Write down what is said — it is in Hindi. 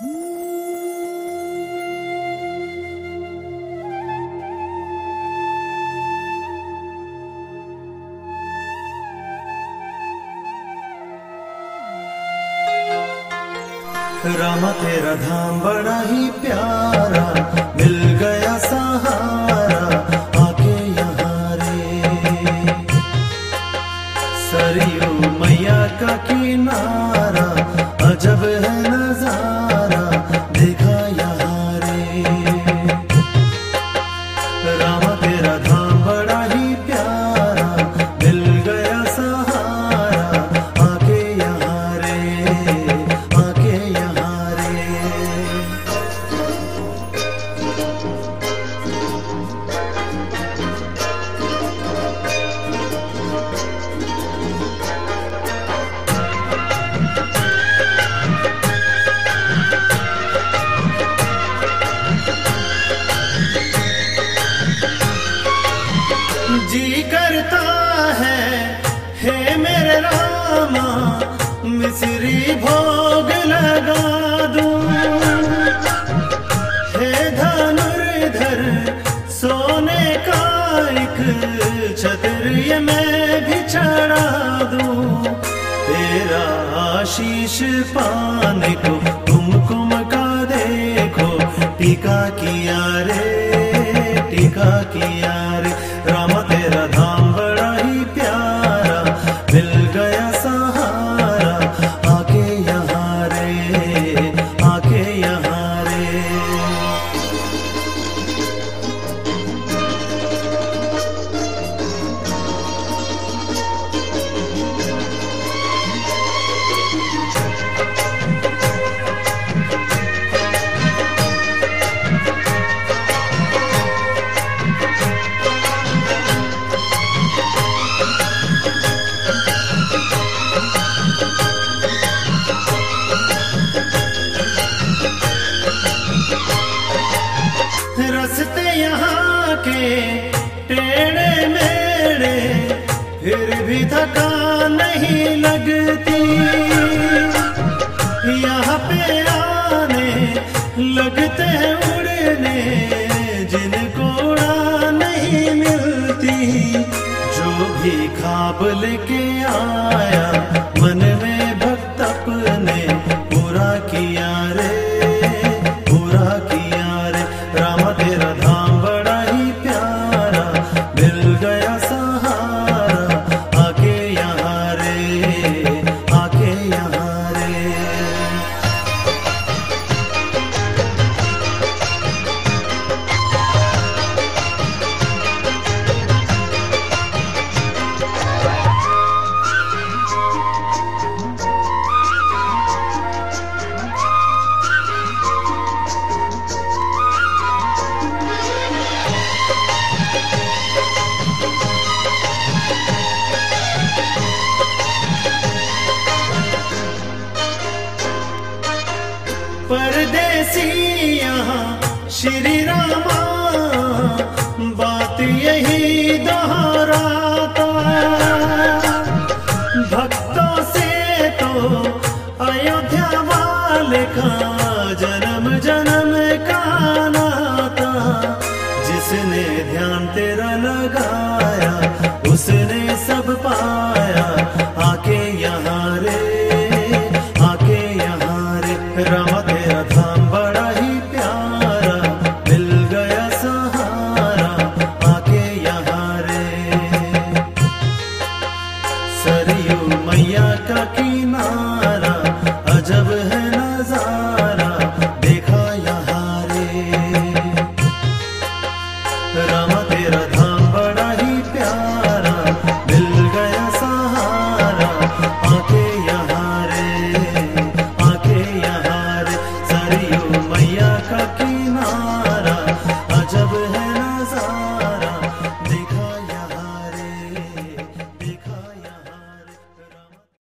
रामा तेरा धाम बड़ा ही प्यारा, मिल गया सहारा, आके यहाँ रे। सरयू मैया का किनारा, अजब है नज़ारा। रामा मिश्री भोग लगा दूँ। हे धनुर्धर, सोने का एक छत्र ये मैं भी चढ़ा दूँ। तेरा आशीष पाने को कुमकुम का देखो, टीका किया रे, टीका किया टेढ़े मेढ़े, फिर भी थकान नहीं लगती। यहाँ पे आने लगते उड़ने, जिनको उड़ा नहीं मिलती। जो भी खाब लेके आया, मन में आके परदेसी यहाँ, श्री रामा। बात यही दोहराता भक्तों से तो अयोध्या वाले का जन्म जन्म का नाता जिसने ध्यान तेरा लगाया, उसने सरयू मैया का किनारा